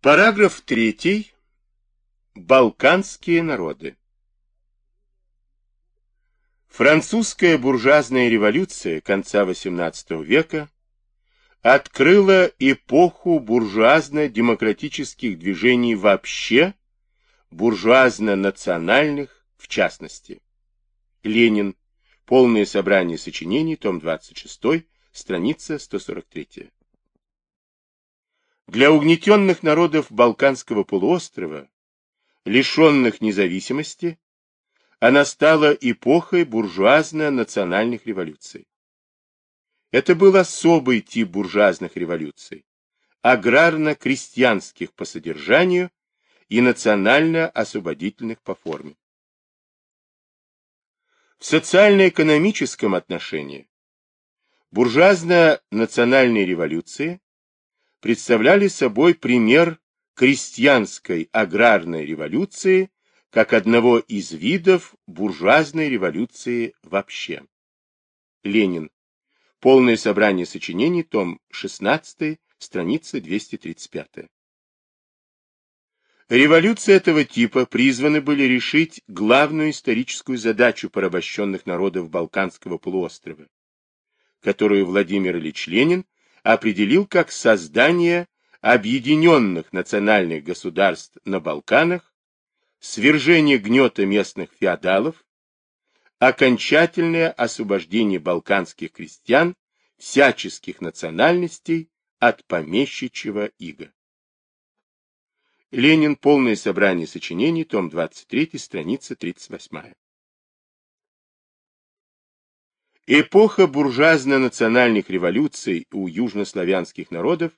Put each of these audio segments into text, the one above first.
Параграф 3. Балканские народы. Французская буржуазная революция конца XVIII века открыла эпоху буржуазно-демократических движений вообще, буржуазно-национальных в частности. Ленин. Полное собрание сочинений, том 26, страница 143. Для угнетенных народов Балканского полуострова, лишенных независимости, она стала эпохой буржуазно-национальных революций. Это был особый тип буржуазных революций, аграрно-крестьянских по содержанию и национально-освободительных по форме. В социально-экономическом отношении буржуазно-национальные революции представляли собой пример крестьянской аграрной революции как одного из видов буржуазной революции вообще. Ленин. Полное собрание сочинений, том 16, страница 235. Революции этого типа призваны были решить главную историческую задачу порабощенных народов Балканского полуострова, которую Владимир Ильич Ленин определил как создание объединенных национальных государств на Балканах, свержение гнета местных феодалов, окончательное освобождение балканских крестьян всяческих национальностей от помещичьего ига. Ленин. Полное собрание сочинений. Том 23. Страница 38. Эпоха буржуазно-национальных революций у южнославянских народов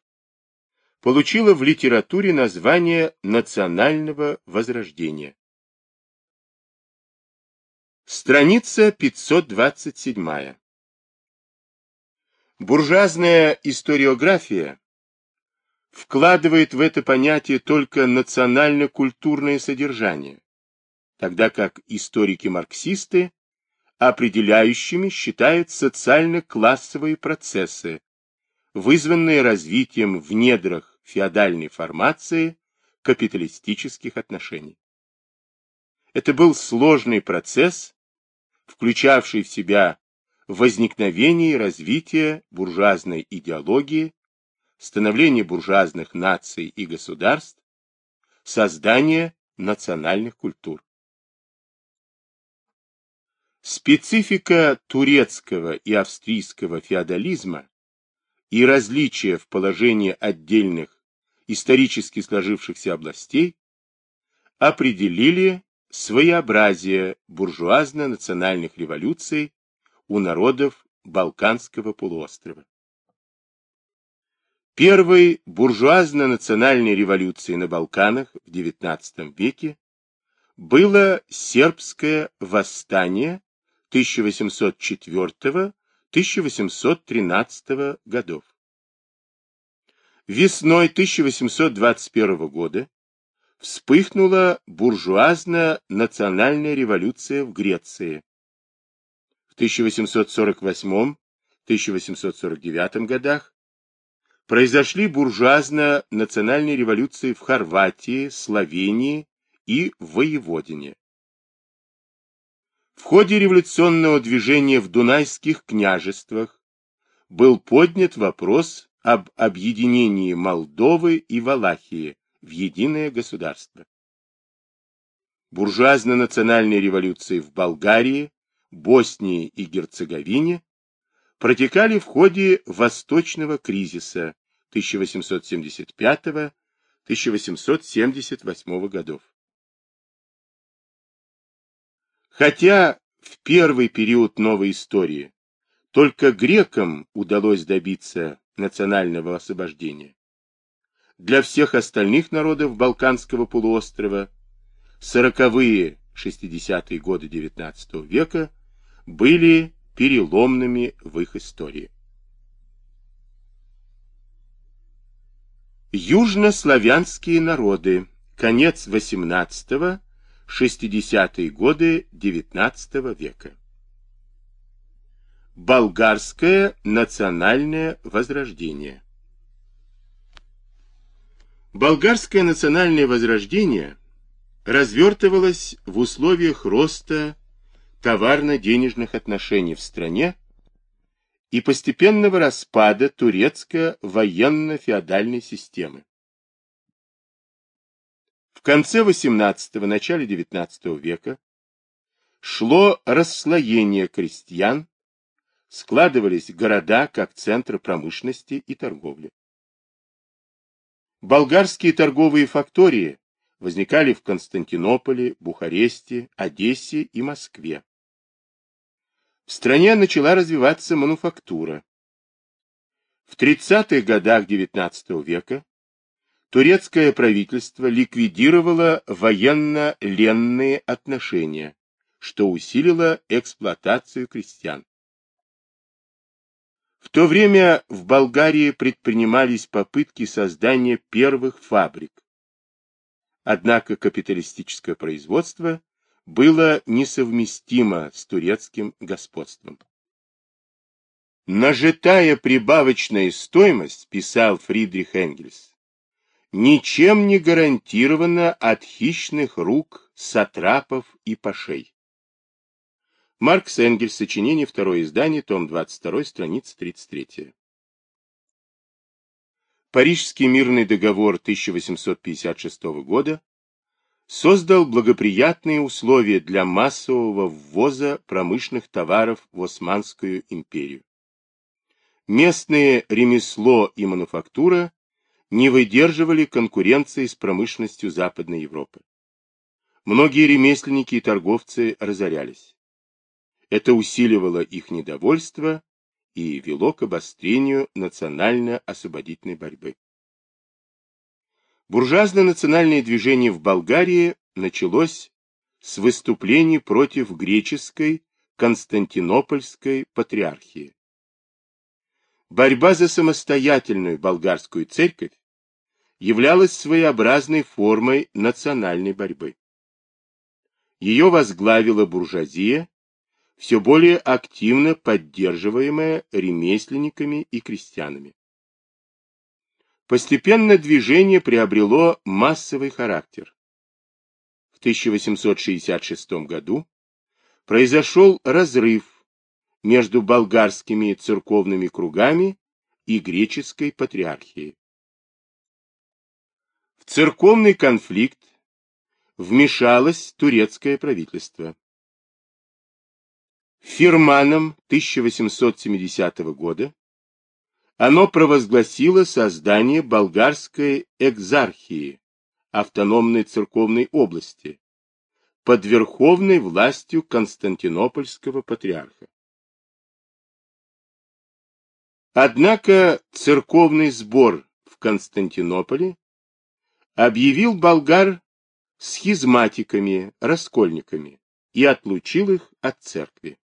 получила в литературе название национального возрождения. Страница 527. Буржуазная историография вкладывает в это понятие только национально-культурное содержание, тогда как историки-марксисты определяющими считают социально-классовые процессы, вызванные развитием в недрах феодальной формации капиталистических отношений. Это был сложный процесс, включавший в себя возникновение и развитие буржуазной идеологии, становление буржуазных наций и государств, создание национальных культур. Специфика турецкого и австрийского феодализма и различия в положении отдельных исторически сложившихся областей определили своеобразие буржуазно-национальных революций у народов Балканского полуострова. Первой буржуазно-национальной революцией на Балканах в XIX веке было сербское восстание 1804-1813 годов. Весной 1821 года вспыхнула буржуазно-национальная революция в Греции. В 1848-1849 годах произошли буржуазно-национальные революции в Хорватии, Словении и Воеводине. В ходе революционного движения в Дунайских княжествах был поднят вопрос об объединении Молдовы и Валахии в единое государство. Буржуазно-национальные революции в Болгарии, Боснии и Герцеговине протекали в ходе Восточного кризиса 1875-1878 годов. Хотя в первый период новой истории только грекам удалось добиться национального освобождения, для всех остальных народов Балканского полуострова сороковые 60-е годы XIX века были переломными в их истории. Южнославянские народы. Конец XVIII 60-е годы XIX века. Болгарское национальное возрождение. Болгарское национальное возрождение развертывалось в условиях роста товарно-денежных отношений в стране и постепенного распада турецко-военно-феодальной системы. В конце XVIII – начале XIX века шло расслоение крестьян, складывались города как центры промышленности и торговли. Болгарские торговые фактории возникали в Константинополе, Бухаресте, Одессе и Москве. В стране начала развиваться мануфактура. В 30-х годах XIX века турецкое правительство ликвидировало военно-ленные отношения, что усилило эксплуатацию крестьян. В то время в Болгарии предпринимались попытки создания первых фабрик. Однако капиталистическое производство было несовместимо с турецким господством. Нажитая прибавочная стоимость, писал Фридрих Энгельс, ничем не гарантирована от хищных рук сатрапов и пашей. Маркс Энгельс, сочинение, второе издание, том 22, страница 33. Парижский мирный договор 1856 года создал благоприятные условия для массового ввоза промышленных товаров в Османскую империю. Местное ремесло и мануфактура не выдерживали конкуренции с промышленностью Западной Европы. Многие ремесленники и торговцы разорялись. Это усиливало их недовольство и вело к обострению национально-освободительной борьбы. Буржуазно-национальное движение в Болгарии началось с выступлений против греческой Константинопольской патриархии. Борьба за самостоятельную болгарскую церковь являлась своеобразной формой национальной борьбы. Ее возглавила буржуазия все более активно поддерживаемая ремесленниками и крестьянами. Постепенно движение приобрело массовый характер. В 1866 году произошел разрыв между болгарскими церковными кругами и греческой патриархией. Церковный конфликт вмешалось турецкое правительство. Фирманом 1870 года оно провозгласило создание болгарской экзархии, автономной церковной области, под верховной властью Константинопольского патриарха. Однако церковный сбор в Константинополе объявил болгар схизматиками, раскольниками и отлучил их от церкви.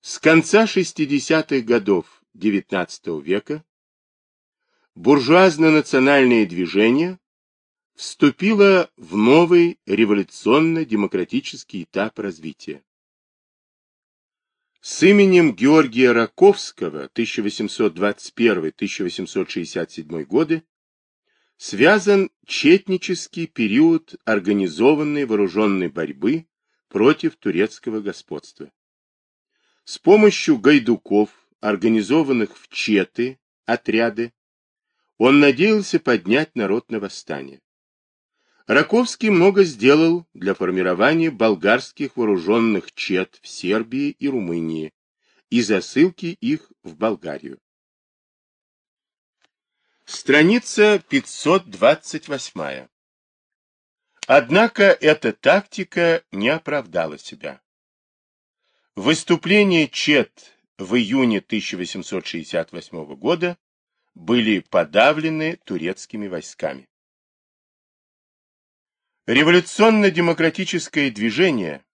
С конца 60-х годов XIX века буржуазно-национальное движение вступило в новый революционно-демократический этап развития. С именем Георгия Раковского 1821-1867 годы связан четнический период организованной вооруженной борьбы против турецкого господства. С помощью гайдуков, организованных в четы, отряды, он надеялся поднять народ на восстание. Раковский много сделал для формирования болгарских вооруженных чет в Сербии и Румынии и засылки их в Болгарию. Страница 528. Однако эта тактика не оправдала себя. Выступления Чет в июне 1868 года были подавлены турецкими войсками. Революционно-демократическое движение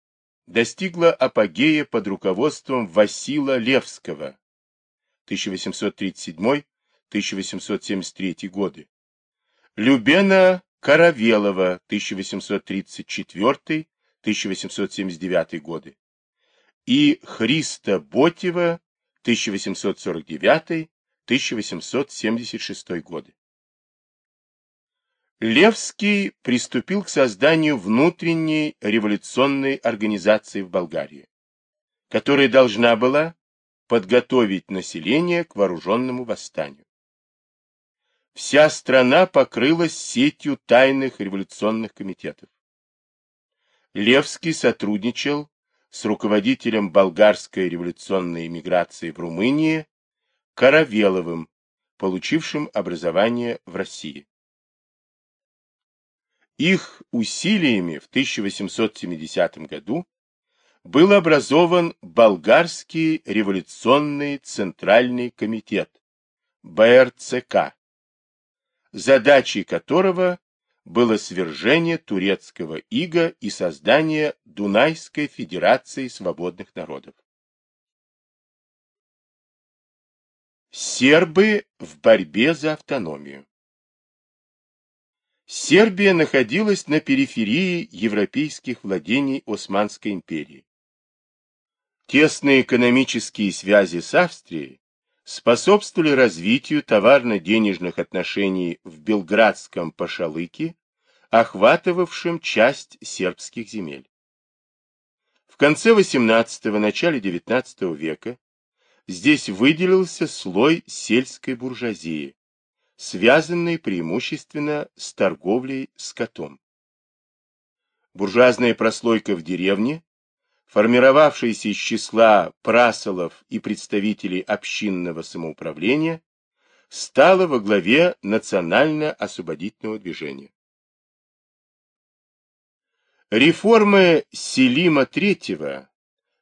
достигло апогея под руководством Васила Левского 1837-1873 годы, Любена Каравелова 1834-1879 годы, и Христа Ботева 1849-1905 1876 годы. Левский приступил к созданию внутренней революционной организации в Болгарии, которая должна была подготовить население к вооруженному восстанию. Вся страна покрылась сетью тайных революционных комитетов. Левский сотрудничал с руководителем болгарской революционной эмиграции в Румынии Каравеловым, получившим образование в России. Их усилиями в 1870 году был образован Болгарский революционный центральный комитет, БРЦК, задачей которого было свержение турецкого ига и создание Дунайской Федерации Свободных Народов. Сербы в борьбе за автономию Сербия находилась на периферии европейских владений Османской империи. Тесные экономические связи с Австрией способствовали развитию товарно-денежных отношений в Белградском Пашалыке, охватывавшем часть сербских земель. В конце XVIII – начале XIX века здесь выделился слой сельской буржуазии, связанные преимущественно с торговлей скотом. Буржуазная прослойка в деревне, формировавшаяся из числа прасолов и представителей общинного самоуправления, стала во главе национально-освободительного движения. Реформы Селима III,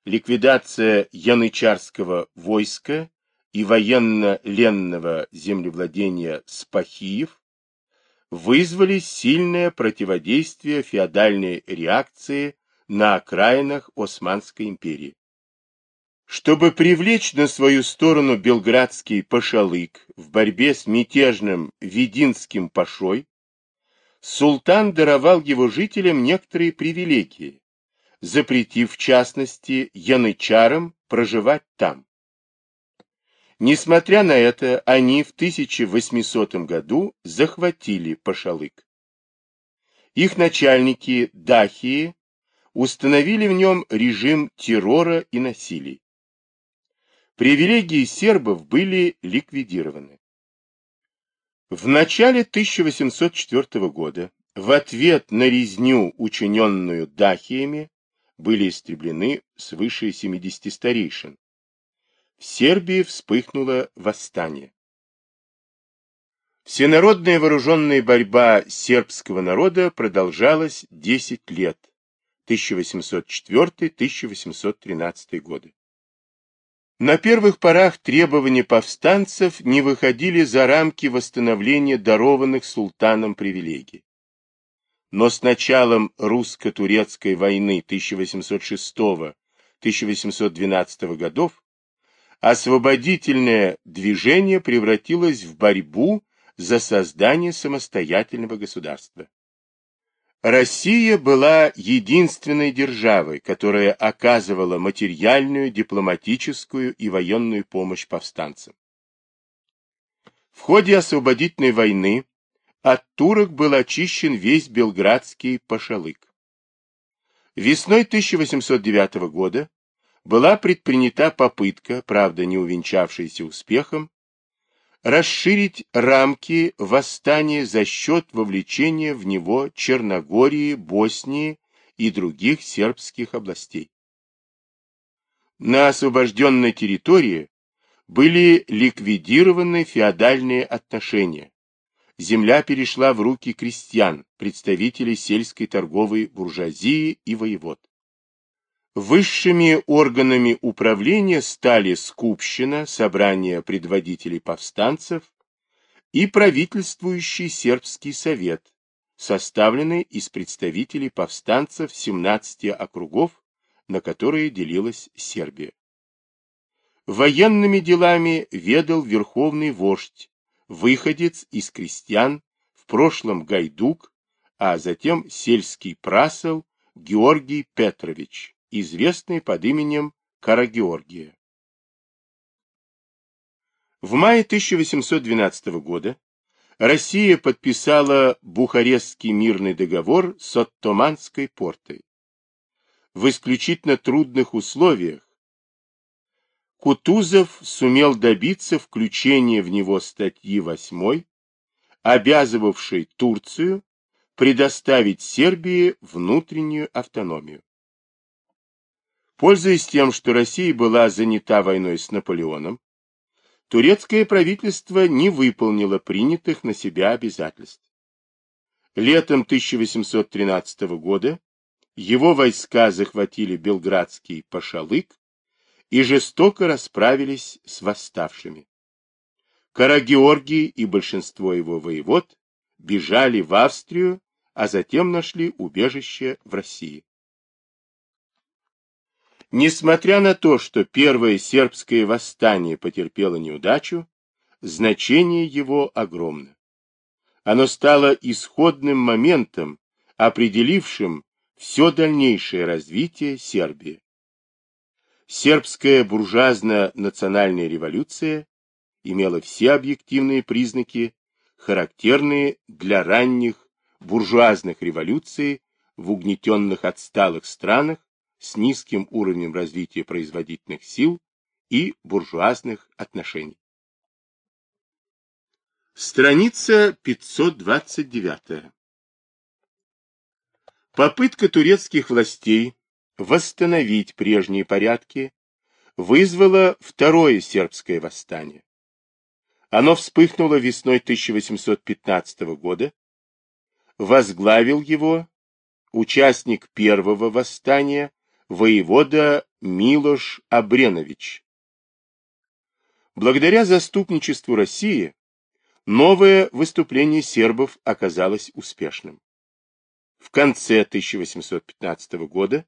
ликвидация янычарского войска и военно-ленного землевладения Спахиев вызвали сильное противодействие феодальной реакции на окраинах Османской империи. Чтобы привлечь на свою сторону белградский пашалык в борьбе с мятежным Вединским пашой, султан даровал его жителям некоторые привилегии, запретив в частности янычарам проживать там. Несмотря на это, они в 1800 году захватили Пашалык. Их начальники Дахии установили в нем режим террора и насилий. Привилегии сербов были ликвидированы. В начале 1804 года в ответ на резню, учиненную Дахиями, были истреблены свыше 70 старейшин, Сербии вспыхнуло восстание. Всенародная вооруженная борьба сербского народа продолжалась 10 лет, 1804-1813 годы. На первых порах требования повстанцев не выходили за рамки восстановления дарованных султаном привилегий. Но с началом русско-турецкой войны 1806-1812 годов освободительное движение превратилось в борьбу за создание самостоятельного государства. Россия была единственной державой, которая оказывала материальную, дипломатическую и военную помощь повстанцам. В ходе освободительной войны от турок был очищен весь белградский пашалык. Весной 1809 года была предпринята попытка, правда не увенчавшаяся успехом, расширить рамки восстания за счет вовлечения в него Черногории, Боснии и других сербских областей. На освобожденной территории были ликвидированы феодальные отношения. Земля перешла в руки крестьян, представителей сельской торговой буржуазии и воевод. Высшими органами управления стали Скупщина, собрание предводителей повстанцев и правительствующий сербский совет, составленный из представителей повстанцев 17 округов, на которые делилась Сербия. Военными делами ведал верховный вождь, выходец из крестьян, в прошлом Гайдук, а затем сельский прасол Георгий Петрович известный под именем Карагеоргия. В мае 1812 года Россия подписала Бухарестский мирный договор с Оттоманской портой. В исключительно трудных условиях Кутузов сумел добиться включения в него статьи 8, обязывавшей Турцию предоставить Сербии внутреннюю автономию. Пользуясь тем, что Россия была занята войной с Наполеоном, турецкое правительство не выполнило принятых на себя обязательств. Летом 1813 года его войска захватили Белградский Пашалык и жестоко расправились с восставшими. Карагеоргий и большинство его воевод бежали в Австрию, а затем нашли убежище в России. Несмотря на то, что первое сербское восстание потерпело неудачу, значение его огромно. Оно стало исходным моментом, определившим все дальнейшее развитие Сербии. Сербская буржуазно-национальная революция имела все объективные признаки, характерные для ранних буржуазных революций в угнетенных отсталых странах, с низким уровнем развития производительных сил и буржуазных отношений. Страница 529. Попытка турецких властей восстановить прежние порядки вызвала второе сербское восстание. Оно вспыхнуло весной 1815 года, возглавил его участник первого восстания воевода Милош Абренович. Благодаря заступничеству России новое выступление сербов оказалось успешным. В конце 1815 года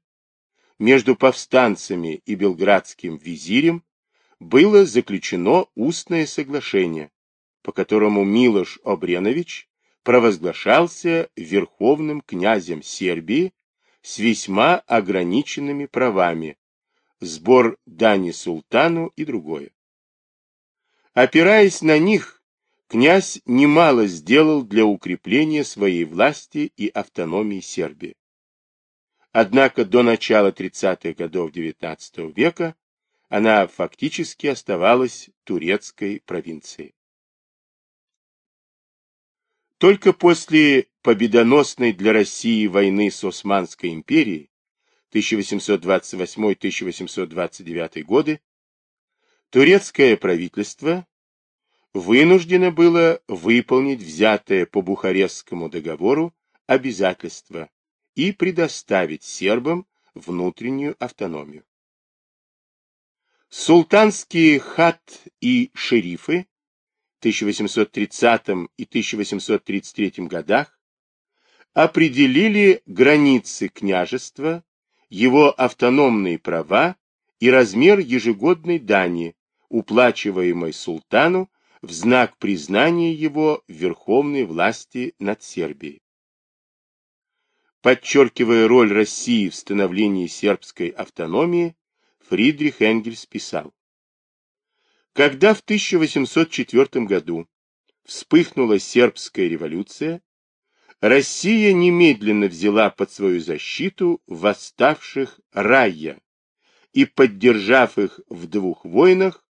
между повстанцами и белградским визирем было заключено устное соглашение, по которому Милош Обренович провозглашался верховным князем Сербии с весьма ограниченными правами, сбор дани султану и другое. Опираясь на них, князь немало сделал для укрепления своей власти и автономии Сербии. Однако до начала 30-х годов XIX века она фактически оставалась турецкой провинцией. Только после победоносной для России войны с Османской империей 1828-1829 годы турецкое правительство вынуждено было выполнить взятое по Бухарестскому договору обязательство и предоставить сербам внутреннюю автономию. Султанские хат и шерифы 1830 и 1833 годах определили границы княжества, его автономные права и размер ежегодной дани, уплачиваемой султану в знак признания его верховной власти над Сербией. Подчеркивая роль России в становлении сербской автономии, Фридрих Энгельс писал, когда в 1804 году вспыхнула сербская революция, Россия немедленно взяла под свою защиту восставших Райя и, поддержав их в двух войнах,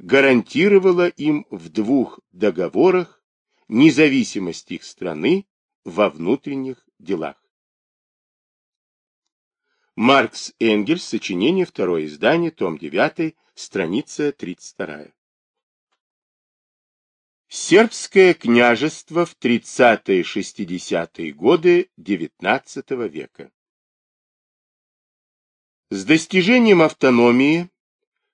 гарантировала им в двух договорах независимость их страны во внутренних делах. Маркс Энгельс, сочинение, второе издание, том 9, страница 32. Сербское княжество в 30-60-е годы XIX века. С достижением автономии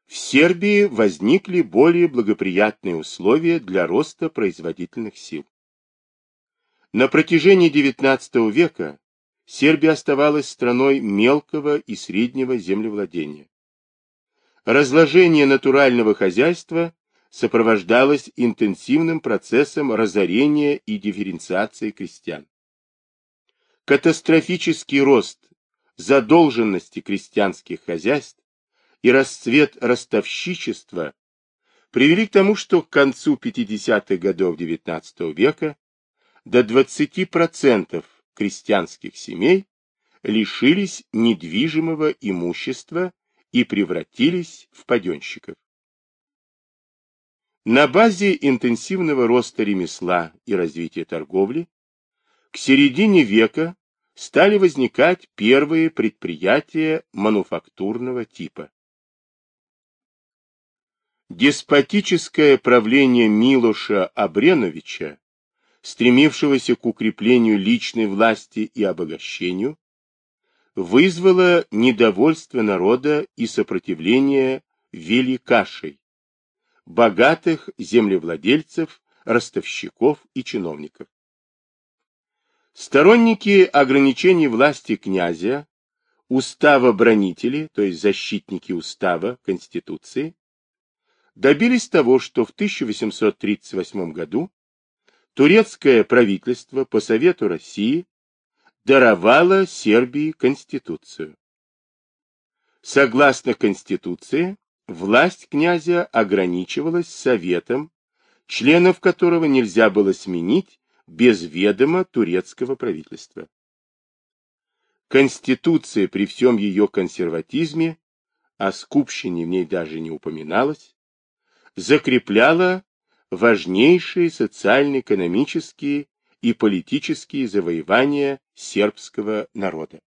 в Сербии возникли более благоприятные условия для роста производительных сил. На протяжении XIX века Сербия оставалась страной мелкого и среднего землевладения разложение натурального хозяйства сопровождалось интенсивным процессом разорения и дифференциации крестьян. Катастрофический рост задолженности крестьянских хозяйств и расцвет ростовщичества привели к тому, что к концу 50-х годов XIX века до 20% крестьянских семей лишились недвижимого имущества и превратились в паденщиков. На базе интенсивного роста ремесла и развития торговли к середине века стали возникать первые предприятия мануфактурного типа. Деспотическое правление Милоша Абреновича, стремившегося к укреплению личной власти и обогащению, вызвало недовольство народа и сопротивление великашей, богатых землевладельцев, ростовщиков и чиновников. Сторонники ограничений власти князя, устава-бронители, то есть защитники устава, Конституции, добились того, что в 1838 году турецкое правительство по Совету России даровало Сербии Конституцию. Согласно Конституции, власть князя ограничивалась Советом, членов которого нельзя было сменить без ведома турецкого правительства. Конституция при всем ее консерватизме, о скупщине в ней даже не упоминалось, закрепляла важнейшие социально-экономические и политические завоевания сербского народа.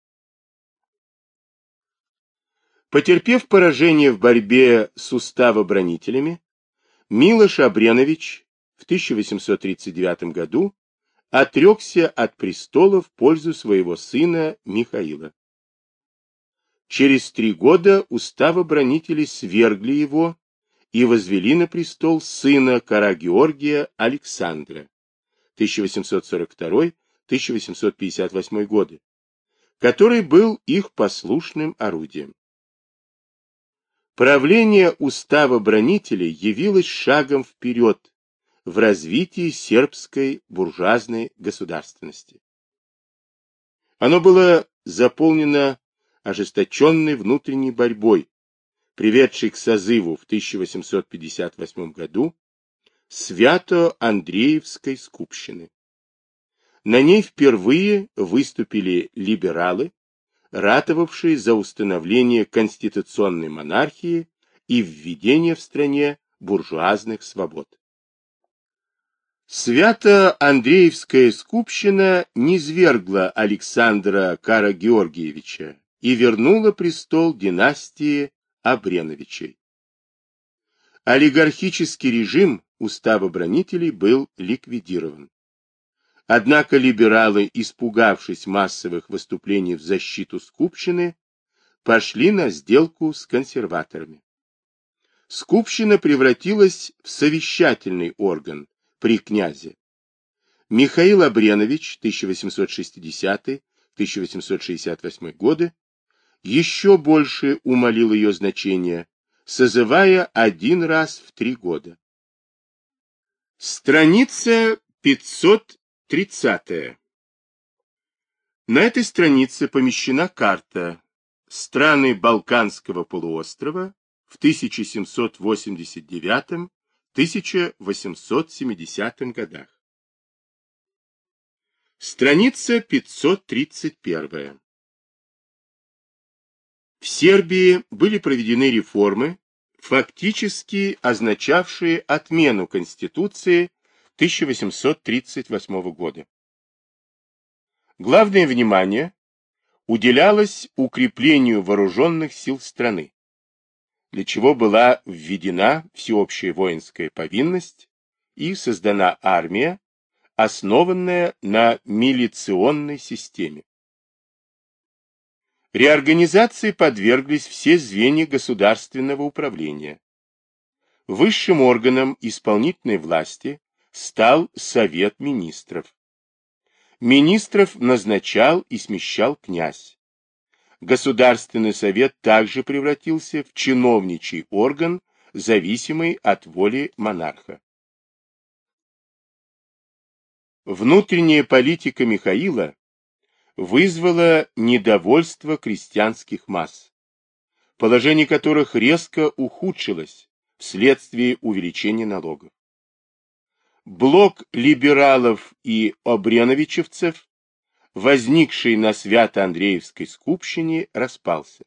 Потерпев поражение в борьбе с уставобронителями, Милош Абренович в 1839 году отрекся от престола в пользу своего сына Михаила. Через три года уставобронители свергли его и возвели на престол сына Кара Георгия Александра 1842-1858 годы, который был их послушным орудием. Правление устава бронителей явилось шагом вперед в развитии сербской буржуазной государственности. Оно было заполнено ожесточенной внутренней борьбой, приведшей к созыву в 1858 году Свято-Андреевской скупщины. На ней впервые выступили либералы, ратовавшие за установление конституционной монархии и введение в стране буржуазных свобод. Свято-Андреевская скупщина низвергла Александра Кара-Георгиевича и вернула престол династии Абреновичей. Олигархический режим устава бронителей был ликвидирован. Однако либералы, испугавшись массовых выступлений в защиту Скупщины, пошли на сделку с консерваторами. Скупщина превратилась в совещательный орган при князе. Михаил Абренович, 1860-1868 годы, еще больше умолил ее значение, созывая один раз в три года. Страница 530. На этой странице помещена карта страны Балканского полуострова в 1789-1870 годах. Страница 531. В Сербии были проведены реформы, фактически означавшие отмену Конституции 1838 года. Главное внимание уделялось укреплению вооруженных сил страны, для чего была введена всеобщая воинская повинность и создана армия, основанная на милиционной системе. Реорганизации подверглись все звенья государственного управления. Высшим органом исполнительной власти стал Совет министров. Министров назначал и смещал князь. Государственный совет также превратился в чиновничий орган, зависимый от воли монарха. Внутренняя политика Михаила вызвало недовольство крестьянских масс, положение которых резко ухудшилось вследствие увеличения налогов. Блок либералов и обреновичевцев, возникший на Свято-Андреевской скупщине, распался.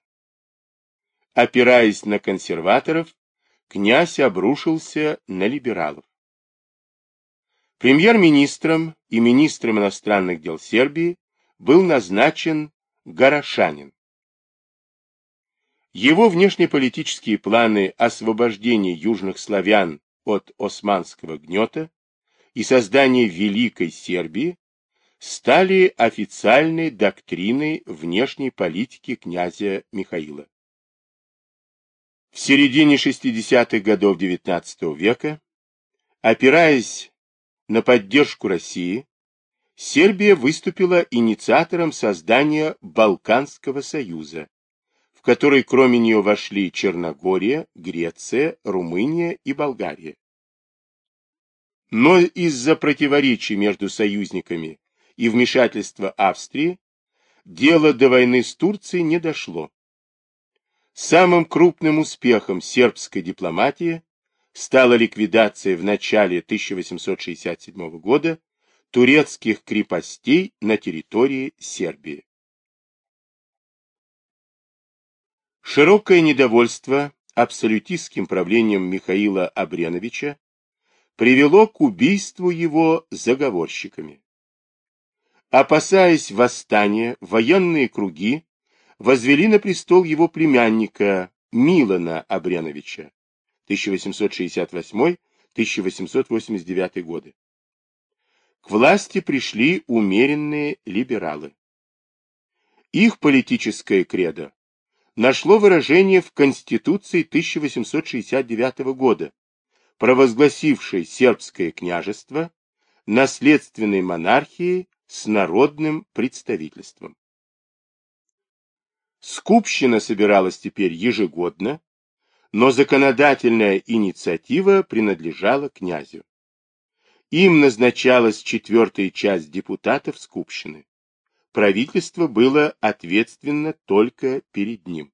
Опираясь на консерваторов, князь обрушился на либералов. Премьер-министром и министром иностранных дел Сербии был назначен Горошанин. Его внешнеполитические планы освобождения южных славян от османского гнета и создания Великой Сербии стали официальной доктриной внешней политики князя Михаила. В середине 60-х годов XIX века, опираясь на поддержку России, Сербия выступила инициатором создания Балканского союза, в который кроме нее вошли Черногория, Греция, Румыния и Болгария. Но из-за противоречий между союзниками и вмешательства Австрии дело до войны с Турцией не дошло. Самым крупным успехом сербской дипломатии стала ликвидация в начале 1867 года турецких крепостей на территории Сербии. Широкое недовольство абсолютистским правлением Михаила Абреновича привело к убийству его заговорщиками. Опасаясь восстания, военные круги возвели на престол его племянника Милана Абреновича 1868-1889 годы. К власти пришли умеренные либералы. Их политическое кредо нашло выражение в Конституции 1869 года, провозгласившей сербское княжество наследственной монархией с народным представительством. Скупщина собиралась теперь ежегодно, но законодательная инициатива принадлежала князю. Им назначалась четвертая часть депутатов Скупщины. Правительство было ответственно только перед ним.